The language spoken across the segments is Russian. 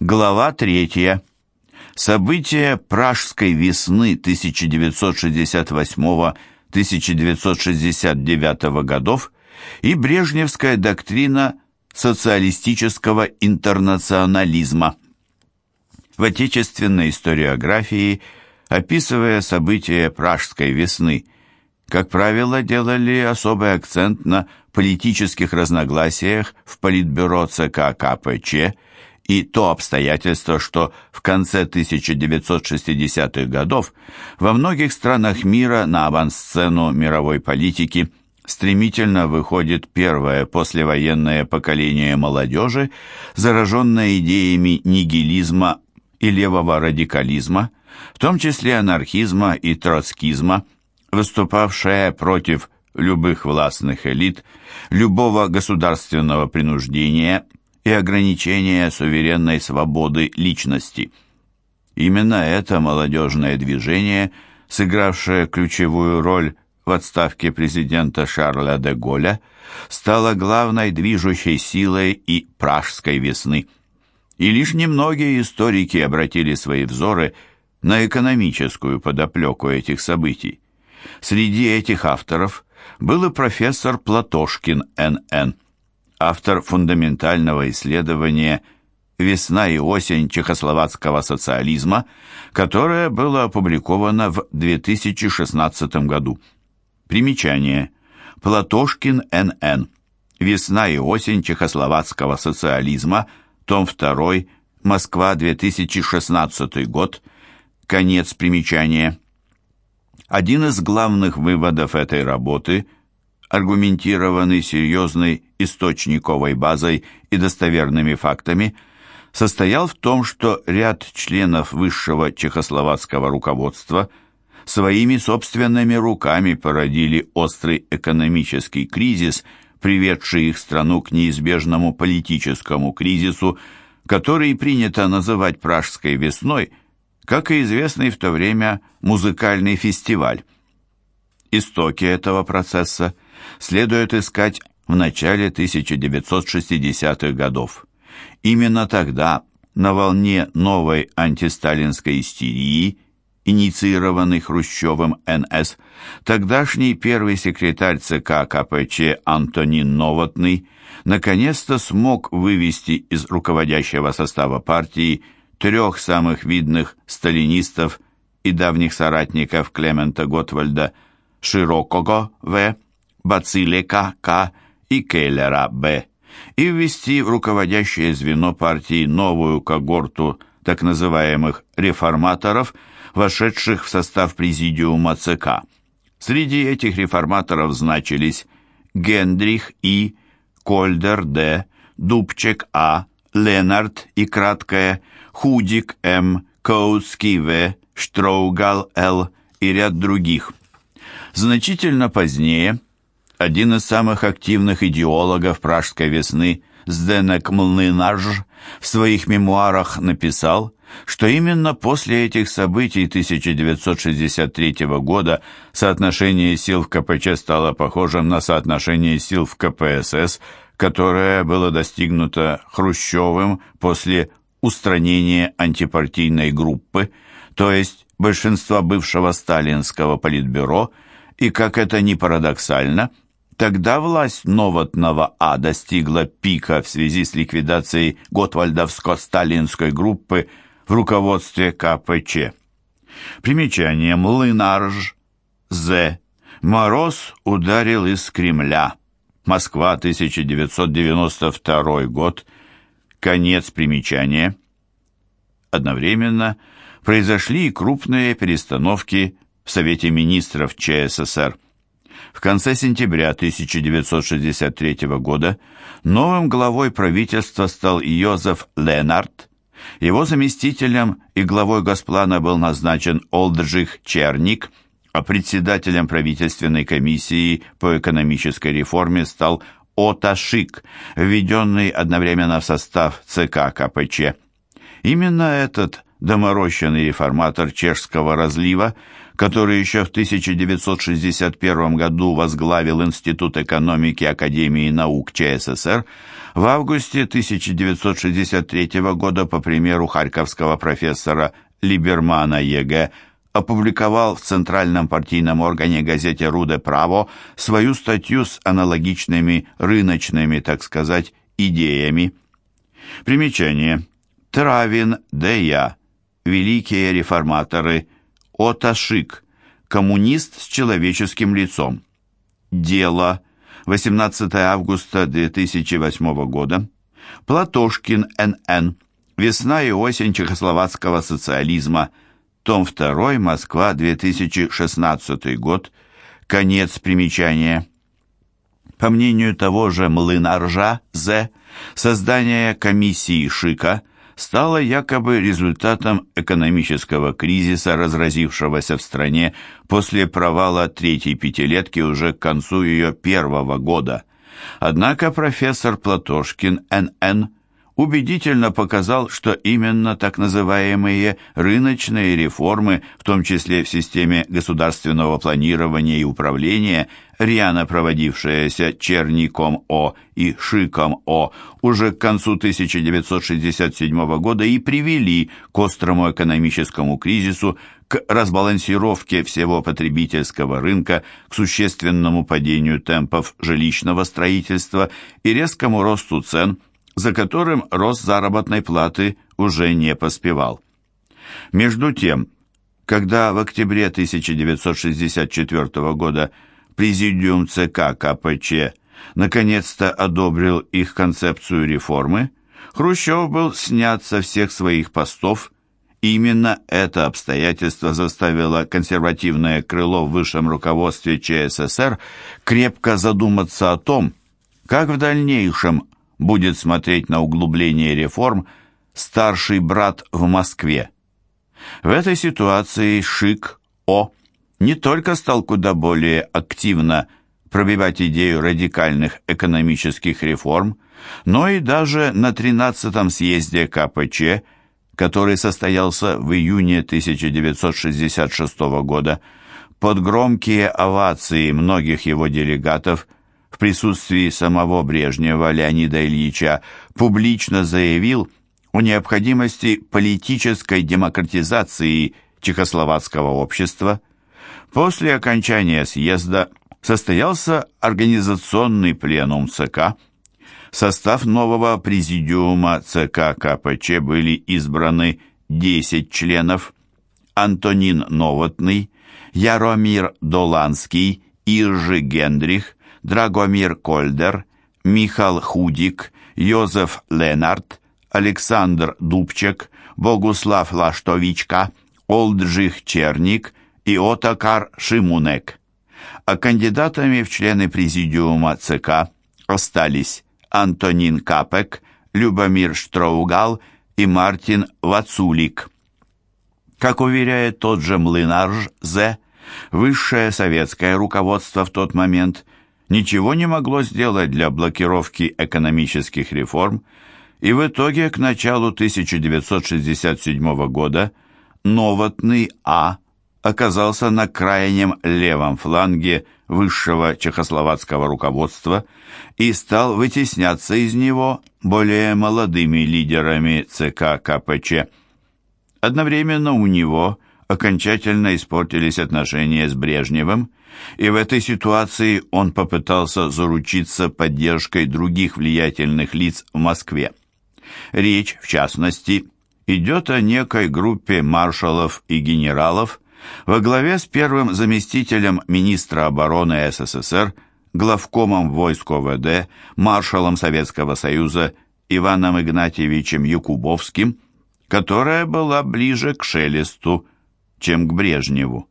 Глава третья. События Пражской весны 1968-1969 годов и брежневская доктрина социалистического интернационализма. В отечественной историографии, описывая события Пражской весны, как правило, делали особый акцент на политических разногласиях в Политбюро ЦК КПЧ и то обстоятельство, что в конце 1960-х годов во многих странах мира на авансцену мировой политики стремительно выходит первое послевоенное поколение молодежи, зараженное идеями нигилизма и левого радикализма, в том числе анархизма и троцкизма, выступавшее против любых властных элит, любого государственного принуждения – и ограничения суверенной свободы личности. Именно это молодежное движение, сыгравшее ключевую роль в отставке президента Шарля де Голля, стало главной движущей силой и пражской весны. И лишь немногие историки обратили свои взоры на экономическую подоплеку этих событий. Среди этих авторов был и профессор Платошкин Н.Н., автор фундаментального исследования «Весна и осень чехословацкого социализма», которое было опубликовано в 2016 году. Примечание. Платошкин Н.Н. «Весна и осень чехословацкого социализма», том 2, Москва, 2016 год, конец примечания. Один из главных выводов этой работы – аргументированный серьезной источниковой базой и достоверными фактами, состоял в том, что ряд членов высшего чехословацкого руководства своими собственными руками породили острый экономический кризис, приведший их страну к неизбежному политическому кризису, который принято называть «Пражской весной», как и известный в то время музыкальный фестиваль. Истоки этого процесса следует искать в начале 1960-х годов. Именно тогда, на волне новой антисталинской истерии, инициированной Хрущевым НС, тогдашний первый секретарь ЦК КПЧ Антонин Новотный наконец-то смог вывести из руководящего состава партии трех самых видных сталинистов и давних соратников Клемента Готвальда Широкого В., Бацилика К. и Келлера Б. и ввести в руководящее звено партии новую когорту так называемых реформаторов, вошедших в состав президиума ЦК. Среди этих реформаторов значились Гендрих И., Кольдер Д., Дубчек А., Ленард и краткое, Худик М., Коутский В., Штроугал Л. и ряд других. Значительно позднее один из самых активных идеологов пражской весны Сденек Млнынаж в своих мемуарах написал, что именно после этих событий 1963 года соотношение сил в КПЧ стало похожим на соотношение сил в КПСС, которое было достигнуто Хрущевым после устранения антипартийной группы, то есть большинства бывшего сталинского политбюро – и, как это ни парадоксально, тогда власть Новотного А достигла пика в связи с ликвидацией Готвальдовско-сталинской группы в руководстве КПЧ. Примечание Млынарж З. Мороз ударил из Кремля. Москва, 1992 год. Конец примечания. Одновременно произошли и крупные перестановки в Совете министров ЧССР. В конце сентября 1963 года новым главой правительства стал Йозеф Ленард. Его заместителем и главой Госплана был назначен Олджих Черник, а председателем правительственной комиссии по экономической реформе стал Ота Шик, введенный одновременно в состав ЦК КПЧ. Именно этот доморощенный реформатор чешского разлива который еще в 1961 году возглавил Институт экономики Академии наук ЧССР, в августе 1963 года, по примеру харьковского профессора Либермана Е.Г., опубликовал в Центральном партийном органе газете «Руде Право» свою статью с аналогичными рыночными, так сказать, идеями. Примечание. Травин, Д.Я. Великие реформаторы. Ота Шик. Коммунист с человеческим лицом. Дело. 18 августа 2008 года. Платошкин, Н.Н. Весна и осень чехословацкого социализма. Том 2, Москва, 2016 год. Конец примечания. По мнению того же Млынаржа З., создание комиссии Шика стало якобы результатом экономического кризиса, разразившегося в стране после провала третьей пятилетки уже к концу ее первого года. Однако профессор Платошкин Н.Н убедительно показал, что именно так называемые рыночные реформы, в том числе в системе государственного планирования и управления, рьяно проводившиеся Черником О и Шиком О, уже к концу 1967 года и привели к острому экономическому кризису, к разбалансировке всего потребительского рынка, к существенному падению темпов жилищного строительства и резкому росту цен – за которым рост заработной платы уже не поспевал. Между тем, когда в октябре 1964 года Президиум ЦК КПЧ наконец-то одобрил их концепцию реформы, Хрущев был снят со всех своих постов. Именно это обстоятельство заставило консервативное крыло в высшем руководстве ЧССР крепко задуматься о том, как в дальнейшем будет смотреть на углубление реформ старший брат в Москве. В этой ситуации Шик О не только стал куда более активно пробивать идею радикальных экономических реформ, но и даже на 13-м съезде КПЧ, который состоялся в июне 1966 года, под громкие овации многих его делегатов – присутствии самого Брежнева Леонида Ильича публично заявил о необходимости политической демократизации чехословацкого общества. После окончания съезда состоялся организационный пленум ЦК. В состав нового президиума ЦК КПЧ были избраны 10 членов. Антонин Новотный, Яромир Доланский, Иржи Гендрих, Драгомир Кольдер, Михал Худик, Йозеф Ленард, Александр Дубчек, Богуслав Лаштовичка, Олджих Черник и Отакар Шимунек. А кандидатами в члены президиума ЦК остались Антонин Капек, Любомир Штроугал и Мартин Вацулик. Как уверяет тот же Млынарж З., высшее советское руководство в тот момент ничего не могло сделать для блокировки экономических реформ, и в итоге к началу 1967 года Новотный А оказался на крайнем левом фланге высшего чехословацкого руководства и стал вытесняться из него более молодыми лидерами ЦК КПЧ. Одновременно у него окончательно испортились отношения с Брежневым, и в этой ситуации он попытался заручиться поддержкой других влиятельных лиц в Москве. Речь, в частности, идет о некой группе маршалов и генералов во главе с первым заместителем министра обороны СССР, главкомом войск ОВД, маршалом Советского Союза Иваном Игнатьевичем Якубовским, которая была ближе к Шелесту, чем к Брежневу.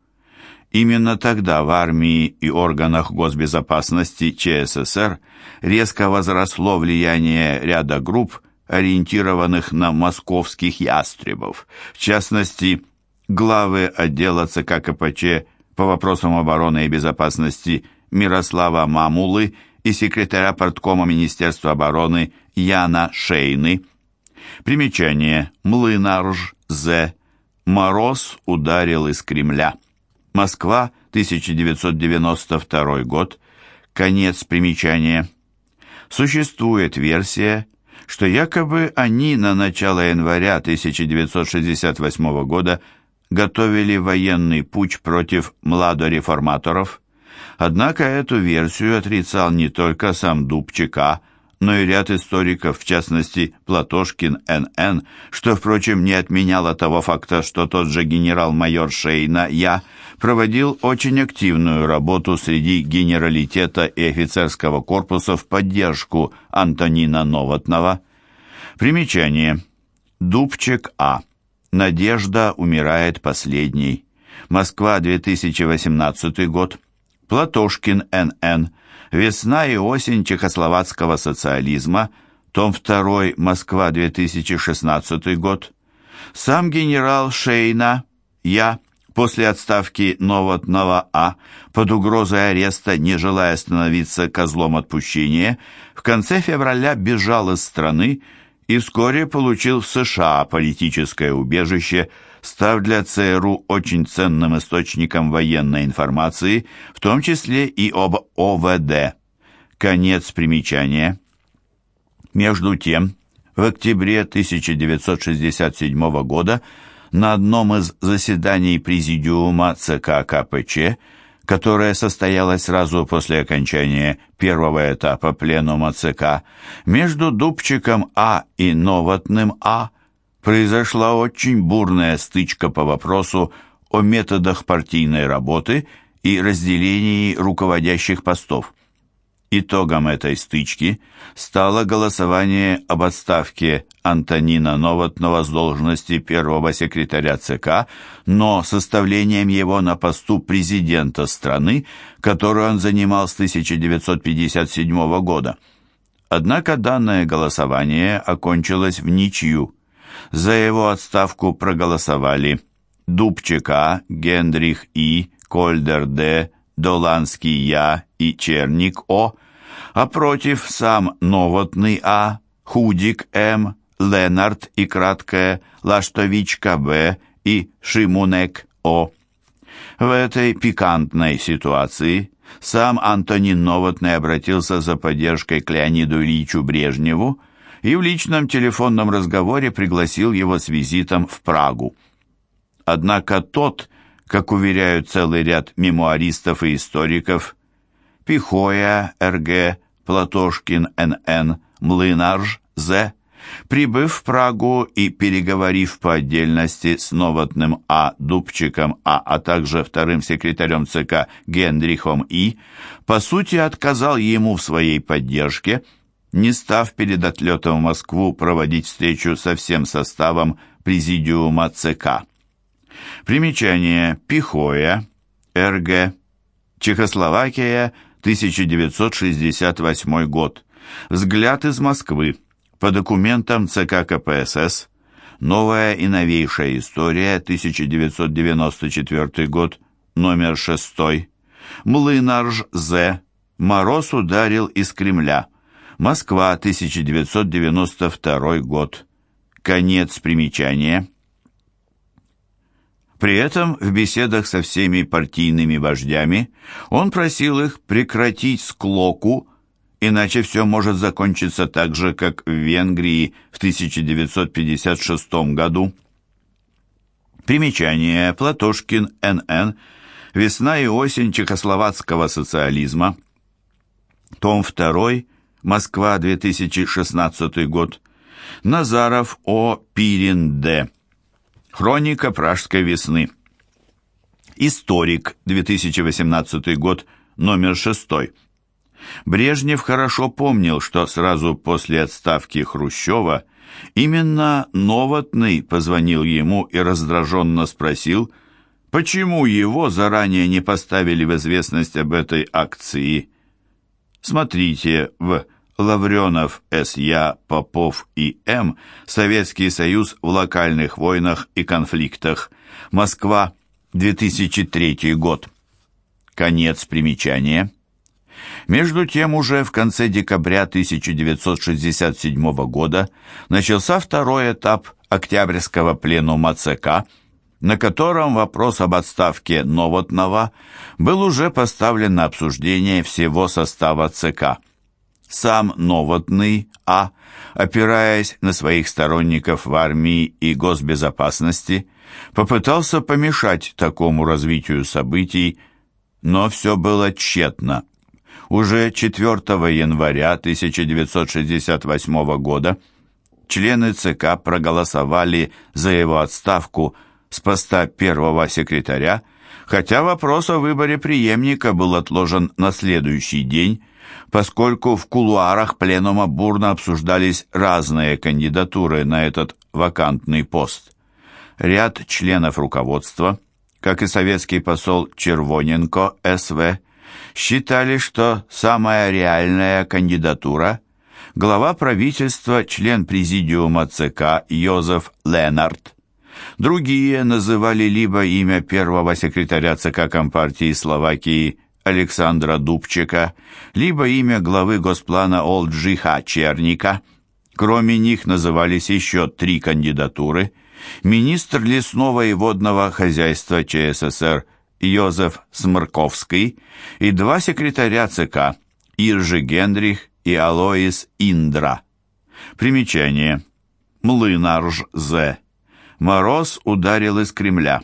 Именно тогда в армии и органах госбезопасности ЧССР резко возросло влияние ряда групп, ориентированных на московских ястребов, в частности, главы отдела ЦК КПЧ по вопросам обороны и безопасности Мирослава Мамулы и секретаря порткома Министерства обороны Яна Шейны. Примечание. Млынарж З. Мороз ударил из Кремля. Москва, 1992 год. Конец примечания. Существует версия, что якобы они на начало января 1968 года готовили военный путч против младореформаторов. Однако эту версию отрицал не только сам Дубчика, но и ряд историков, в частности Платошкин Н.Н., что, впрочем, не отменяло того факта, что тот же генерал-майор Шейна, я, проводил очень активную работу среди генералитета и офицерского корпуса в поддержку Антонина Новотного. Примечание. Дубчик А. Надежда умирает последней. Москва, 2018 год. Платошкин Н.Н. Весна и осень чехословацкого социализма. Том 2. Москва, 2016 год. Сам генерал Шейна. Я. После отставки Новотного А. Под угрозой ареста, не желая становиться козлом отпущения, в конце февраля бежал из страны и вскоре получил в США политическое убежище, став для ЦРУ очень ценным источником военной информации, в том числе и об ОВД. Конец примечания. Между тем, в октябре 1967 года на одном из заседаний Президиума ЦК КПЧ которая состоялась сразу после окончания первого этапа пленума ЦК, между Дубчиком А и Новотным А произошла очень бурная стычка по вопросу о методах партийной работы и разделении руководящих постов. Итогом этой стычки стало голосование об отставке Антонина Новотного с должности первого секретаря ЦК, но составлением его на посту президента страны, которую он занимал с 1957 года. Однако данное голосование окончилось в ничью. За его отставку проголосовали Дубчика, Генрих И, Кольдер Д., Доланский Я и Черник О, а против сам Новотный А, Худик М, Ленард и краткое Лаштовичка Б и Шимунек О. В этой пикантной ситуации сам Антонин Новотный обратился за поддержкой к Леониду Ильичу Брежневу и в личном телефонном разговоре пригласил его с визитом в Прагу. Однако тот как уверяют целый ряд мемуаристов и историков, Пихоя, Р.Г., Платошкин, Н.Н., Млынарж, З., прибыв в Прагу и переговорив по отдельности с Новотным А. Дубчиком А., а также вторым секретарем ЦК Генрихом И., по сути отказал ему в своей поддержке, не став перед отлетом в Москву проводить встречу со всем составом Президиума ЦК. Примечание. Пихоя. РГ. Чехословакия. 1968 год. Взгляд из Москвы. По документам ЦК КПСС. Новая и новейшая история. 1994 год. Номер 6. Млынарж З. Мороз ударил из Кремля. Москва, 1992 год. Конец примечания. При этом в беседах со всеми партийными вождями он просил их прекратить склоку, иначе все может закончиться так же, как в Венгрии в 1956 году. Примечание. Платошкин, Н.Н. Весна и осень чехословацкого социализма. Том 2. Москва, 2016 год. Назаров О. Пирин Д. Хроника пражской весны. Историк, 2018 год, номер 6. Брежнев хорошо помнил, что сразу после отставки Хрущева именно Новотный позвонил ему и раздраженно спросил, почему его заранее не поставили в известность об этой акции. Смотрите в Лавренов, С.Я., Попов и М. Советский Союз в локальных войнах и конфликтах. Москва, 2003 год. Конец примечания. Между тем, уже в конце декабря 1967 года начался второй этап Октябрьского пленума ЦК, на котором вопрос об отставке Новотного был уже поставлен на обсуждение всего состава ЦК. Сам Новотный А, опираясь на своих сторонников в армии и госбезопасности, попытался помешать такому развитию событий, но все было тщетно. Уже 4 января 1968 года члены ЦК проголосовали за его отставку с поста первого секретаря, хотя вопрос о выборе преемника был отложен на следующий день, поскольку в кулуарах пленума бурно обсуждались разные кандидатуры на этот вакантный пост. Ряд членов руководства, как и советский посол Червоненко СВ, считали, что самая реальная кандидатура – глава правительства, член президиума ЦК Йозеф Ленард. Другие называли либо имя первого секретаря ЦК Компартии Словакии Александра Дубчика, либо имя главы Госплана Олджиха Черника. Кроме них назывались еще три кандидатуры. Министр лесного и водного хозяйства ЧССР Йозеф Смырковский и два секретаря ЦК Иржи Генрих и Алоис Индра. Примечание. Млынарж З. Мороз ударил из Кремля.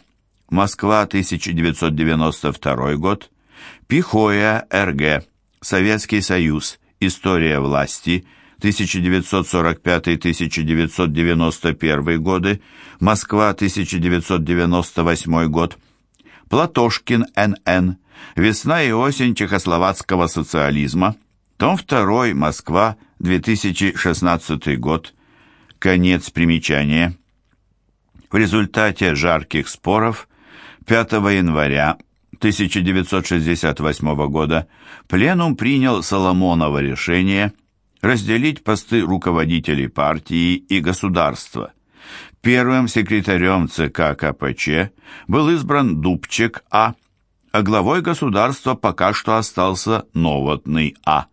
Москва, 1992 год. Пихоя, РГ. Советский Союз. История власти. 1945-1991 годы. Москва, 1998 год. Платошкин, Н.Н. Весна и осень чехословацкого социализма. Том 2. Москва, 2016 год. Конец примечания. В результате жарких споров 5 января 1968 года Пленум принял Соломоново решение разделить посты руководителей партии и государства. Первым секретарем ЦК КПЧ был избран Дубчик А, а главой государства пока что остался Новотный А.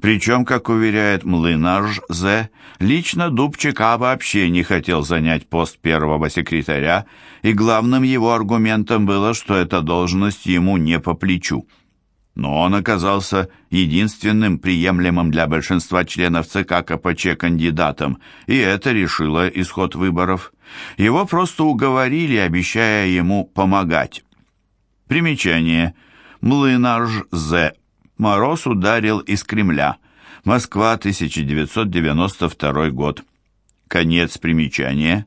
Причем, как уверяет Млынарж З., лично Дубчик А вообще не хотел занять пост первого секретаря, и главным его аргументом было, что эта должность ему не по плечу. Но он оказался единственным приемлемым для большинства членов ЦК КПЧ кандидатом, и это решило исход выборов. Его просто уговорили, обещая ему помогать. Примечание. Млынарж З. Мороз ударил из Кремля. Москва, 1992 год. Конец примечания.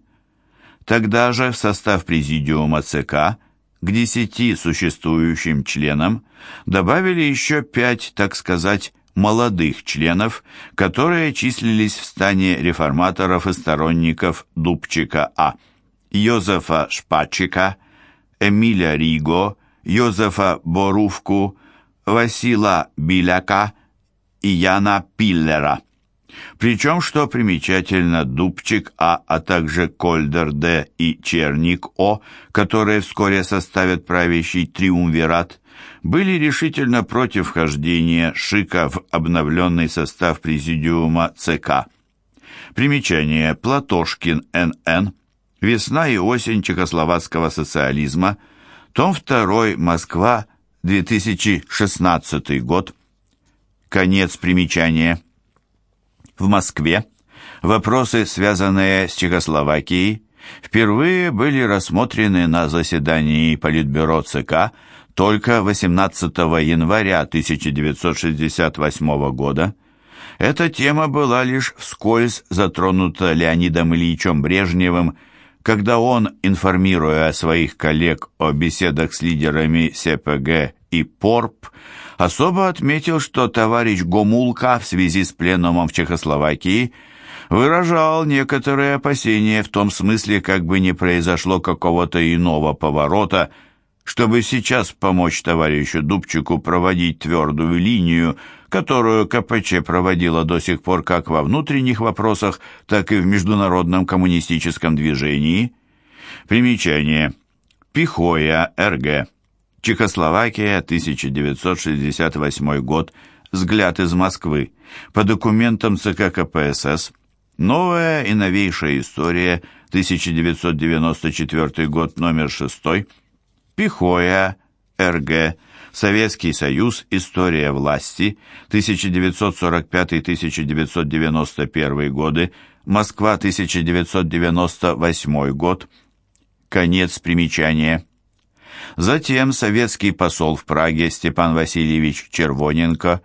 Тогда же в состав президиума ЦК к десяти существующим членам добавили еще пять, так сказать, молодых членов, которые числились в стане реформаторов и сторонников Дубчика А. Йозефа Шпачика, Эмиля Риго, Йозефа Борувку, Васила Биляка и Яна Пиллера. Причем, что примечательно, Дубчик А, а также Кольдер Д и Черник О, которые вскоре составят правящий триумвират, были решительно против вхождения Шика в обновленный состав президиума ЦК. Примечание Платошкин Н.Н. Весна и осень чехословацкого социализма. Том 2. Москва. 2016 год. Конец примечания. В Москве вопросы, связанные с Чехословакией, впервые были рассмотрены на заседании Политбюро ЦК только 18 января 1968 года. Эта тема была лишь вскользь затронута Леонидом Ильичем Брежневым, когда он, информируя своих коллег о беседах с лидерами СПГ и ПОРП, особо отметил, что товарищ Гомулка в связи с пленумом в Чехословакии выражал некоторые опасения в том смысле, как бы не произошло какого-то иного поворота, чтобы сейчас помочь товарищу Дубчику проводить твердую линию, которую КПЧ проводила до сих пор как во внутренних вопросах, так и в международном коммунистическом движении. Примечание. Пихоя, РГ. Чехословакия, 1968 год. Взгляд из Москвы. По документам ЦК КПСС. Новая и новейшая история 1994 год, номер 6, Пихоя, РГ, Советский Союз, История власти, 1945-1991 годы, Москва, 1998 год, конец примечания. Затем советский посол в Праге Степан Васильевич Червоненко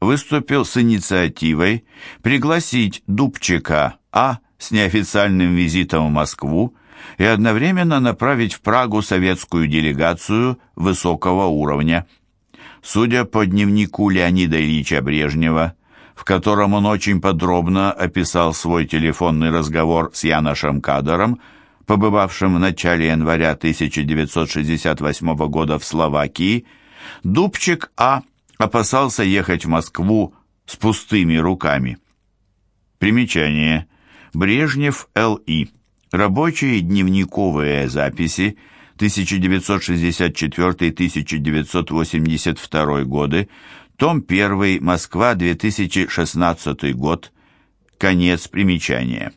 выступил с инициативой пригласить Дубчика А. с неофициальным визитом в Москву и одновременно направить в Прагу советскую делегацию высокого уровня. Судя по дневнику Леонида Ильича Брежнева, в котором он очень подробно описал свой телефонный разговор с Яношем Кадором, побывавшим в начале января 1968 года в Словакии, Дубчик А. опасался ехать в Москву с пустыми руками. Примечание. Брежнев Л.И. Рабочие дневниковые записи 1964-1982 годы, том 1, Москва, 2016 год, конец примечания.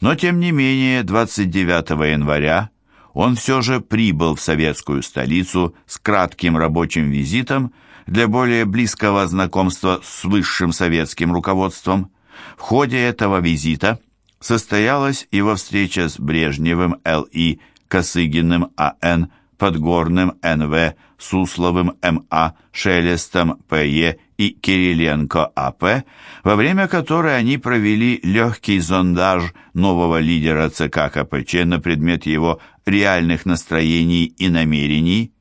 Но, тем не менее, 29 января он все же прибыл в советскую столицу с кратким рабочим визитом для более близкого знакомства с высшим советским руководством. В ходе этого визита состоялась его встреча с Брежневым Л.И., Косыгиным А.Н., Подгорным Н.В., Сусловым М.А., Шелестом П.Е. и Кириленко А.П., во время которой они провели легкий зондаж нового лидера ЦК КПЧ на предмет его реальных настроений и намерений,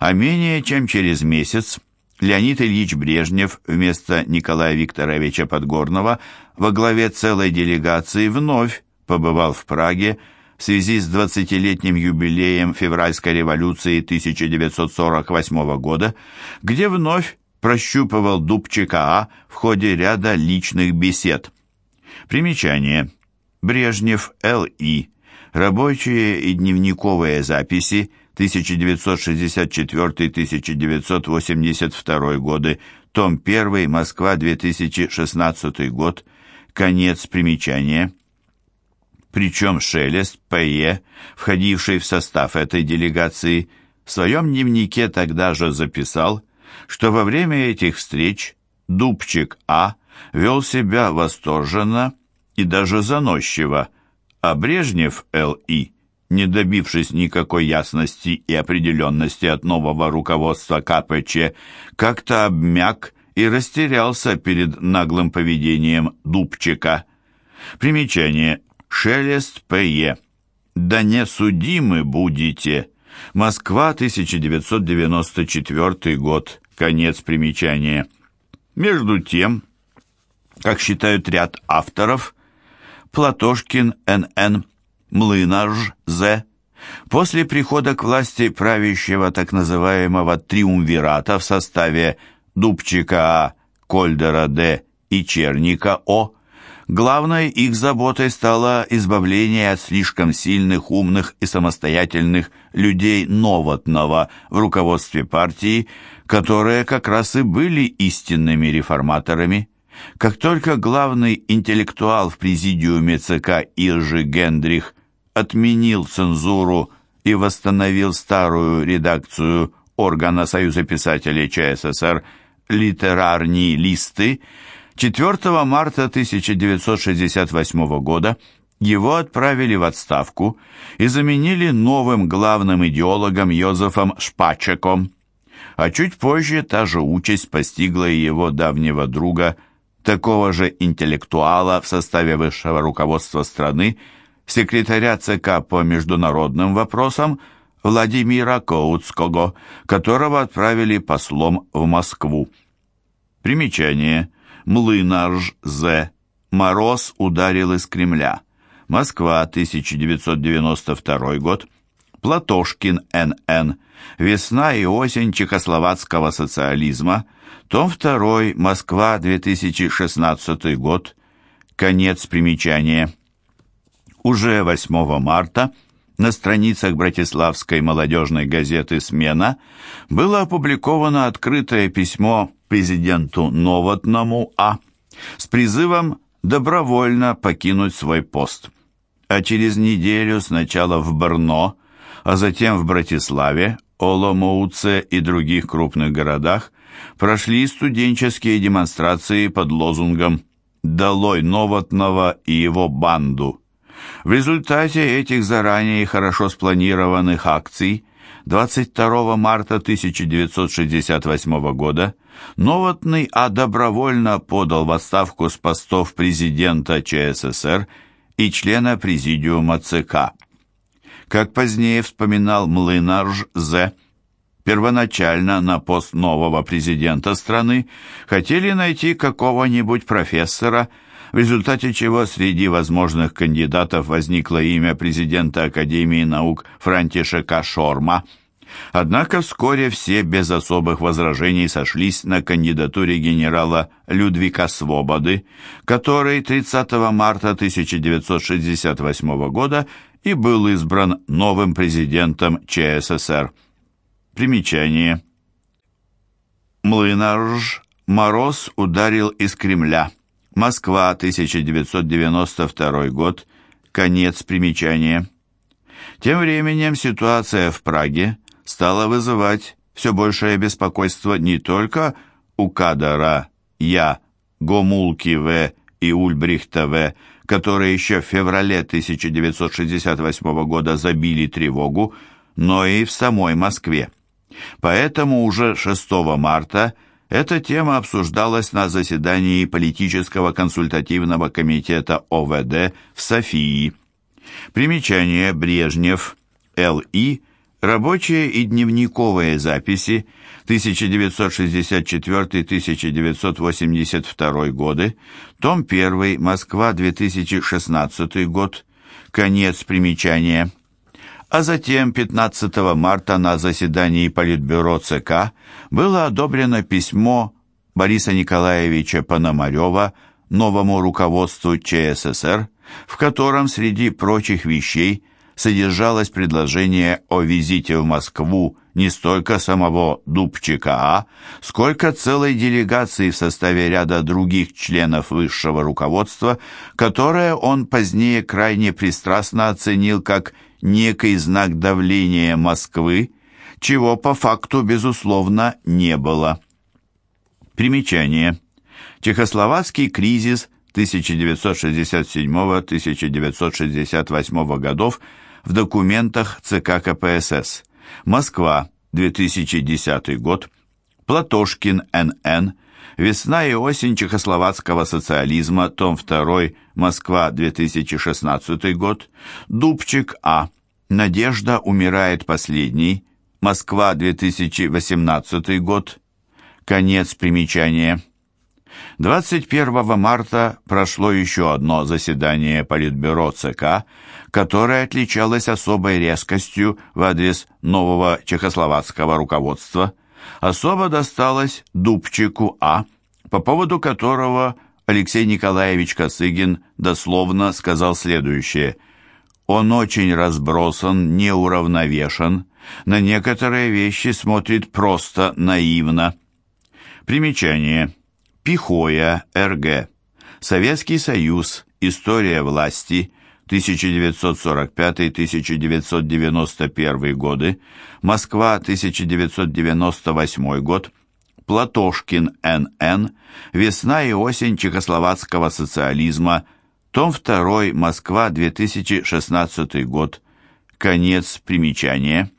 а менее чем через месяц Леонид Ильич Брежнев вместо Николая Викторовича Подгорного во главе целой делегации вновь побывал в Праге, в связи с 20-летним юбилеем февральской революции 1948 года, где вновь прощупывал Дубчика А в ходе ряда личных бесед. Примечание. Брежнев Л.И. Рабочие и дневниковые записи 1964-1982 годы, том 1, Москва, 2016 год, конец примечания причем Шелест П.Е., входивший в состав этой делегации, в своем дневнике тогда же записал, что во время этих встреч Дубчик А. вел себя восторженно и даже заносчиво, а Брежнев Л.И., не добившись никакой ясности и определенности от нового руководства КПЧ, как-то обмяк и растерялся перед наглым поведением Дубчика. Примечание. Шелест П.Е. «Да не судимы будете». Москва, 1994 год. Конец примечания. Между тем, как считают ряд авторов, Платошкин Н.Н., Млынарж З., после прихода к власти правящего так называемого триумвирата в составе Дубчика А., Кольдера Д. и Черника О., Главной их заботой стало избавление от слишком сильных, умных и самостоятельных людей Новотного в руководстве партии, которые как раз и были истинными реформаторами. Как только главный интеллектуал в президиуме ЦК Иржи Гендрих отменил цензуру и восстановил старую редакцию органа Союза писателей ЧССР «Литерарные листы», 4 марта 1968 года его отправили в отставку и заменили новым главным идеологом Йозефом Шпачеком. А чуть позже та же участь постигла и его давнего друга, такого же интеллектуала в составе высшего руководства страны, секретаря ЦК по международным вопросам Владимира Коутского, которого отправили послом в Москву. Примечание. Млынарж З. Мороз ударил из Кремля. Москва, 1992 год. Платошкин Н.Н. Весна и осень чехословацкого социализма. Том 2. Москва, 2016 год. Конец примечания. Уже 8 марта на страницах Братиславской молодежной газеты «Смена» было опубликовано открытое письмо президенту Новотному А. с призывом добровольно покинуть свой пост. а через неделю сначала в Брно, а затем в Братиславе, Оломоуце и других крупных городах прошли студенческие демонстрации под лозунгом «Долой Новотного и его банду». В результате этих заранее хорошо спланированных акций 22 марта 1968 года Новотный А добровольно подал в отставку с постов президента ЧССР и члена президиума ЦК. Как позднее вспоминал Млынарж З., первоначально на пост нового президента страны хотели найти какого-нибудь профессора, в результате чего среди возможных кандидатов возникло имя президента Академии наук Франтишека Шорма. Однако вскоре все без особых возражений сошлись на кандидатуре генерала Людвика Свободы, который 30 марта 1968 года и был избран новым президентом ЧССР. Примечание. Млынарж Мороз ударил из Кремля. Москва, 1992 год. Конец примечания. Тем временем ситуация в Праге стала вызывать все большее беспокойство не только у Кадара, Я, Гомулки В и Ульбрихта В, которые еще в феврале 1968 года забили тревогу, но и в самой Москве. Поэтому уже 6 марта эта тема обсуждалась на заседании политического консультативного комитета ОВД в Софии. Примечание Брежнев, Л.И., рабочие и дневниковые записи 1964-1982 годы, том 1, Москва, 2016 год, конец примечания. А затем 15 марта на заседании Политбюро ЦК было одобрено письмо Бориса Николаевича Пономарева новому руководству ЧССР, в котором среди прочих вещей содержалось предложение о визите в Москву не столько самого Дубчика А, сколько целой делегации в составе ряда других членов высшего руководства, которое он позднее крайне пристрастно оценил как некий знак давления Москвы, чего по факту, безусловно, не было. Примечание. Чехословацкий кризис 1967-1968 годов в документах ЦК КПСС. Москва, 2010 год. Платошкин, Н.Н. Весна и осень чехословацкого социализма, том 2, Москва, 2016 год. Дубчик А. Надежда умирает последней. Москва, 2018 год. Конец примечания. 21 марта прошло еще одно заседание Политбюро ЦК, которое отличалось особой резкостью в адрес нового чехословацкого руководства. Особо досталось Дубчику А, по поводу которого Алексей Николаевич Косыгин дословно сказал следующее «Он очень разбросан, неуравновешен, на некоторые вещи смотрит просто наивно». Примечание – Пихоя, РГ. Советский Союз. История власти. 1945-1991 годы. Москва, 1998 год. Платошкин, Н.Н. Весна и осень чехословацкого социализма. Том 2. Москва, 2016 год. Конец примечания.